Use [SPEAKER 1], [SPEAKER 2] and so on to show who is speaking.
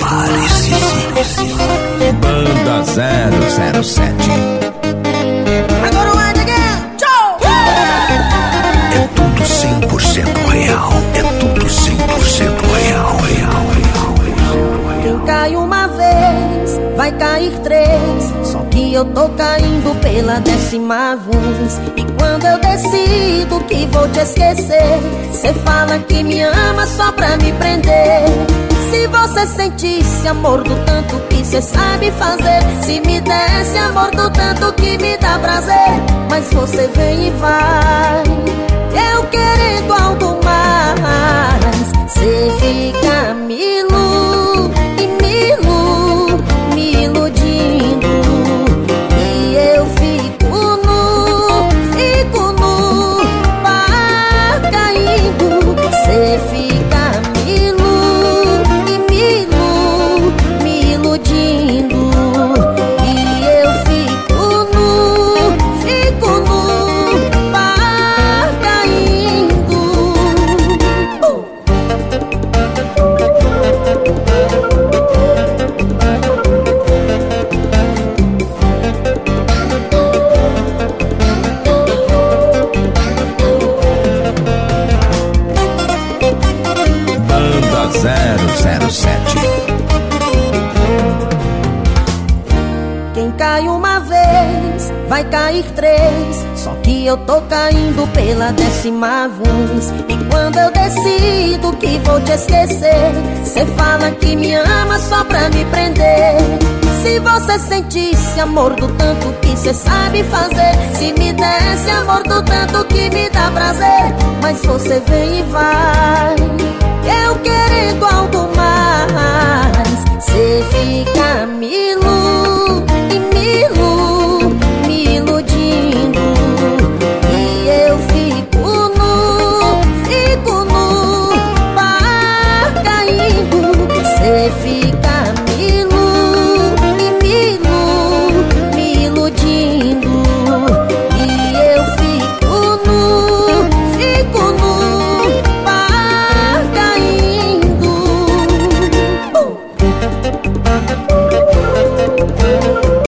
[SPEAKER 1] Parecidíssimo. Banda 007.
[SPEAKER 2] Agora o. Tchau!
[SPEAKER 1] É tudo 100% real. É tudo 100% real, real, real, real.
[SPEAKER 2] Quem cai uma vez, vai cair três. Que eu tô caindo pela décima vez. E quando eu decido que vou te esquecer, cê fala que me ama só pra me prender. Se você sentisse amor do tanto que cê sabe fazer, se me desse amor do tanto que me dá prazer, mas você vem e vai. Eu querendo algo vai cair três. Só que eu tô caindo pela décima vez. E quando eu decido que vou te esquecer, cê fala que me ama só pra me prender. Se você sentisse amor do tanto que cê sabe fazer, se me desse amor do tanto que me dá prazer, mas você vem e vai.